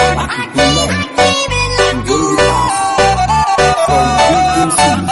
I can feel it. From deep inside.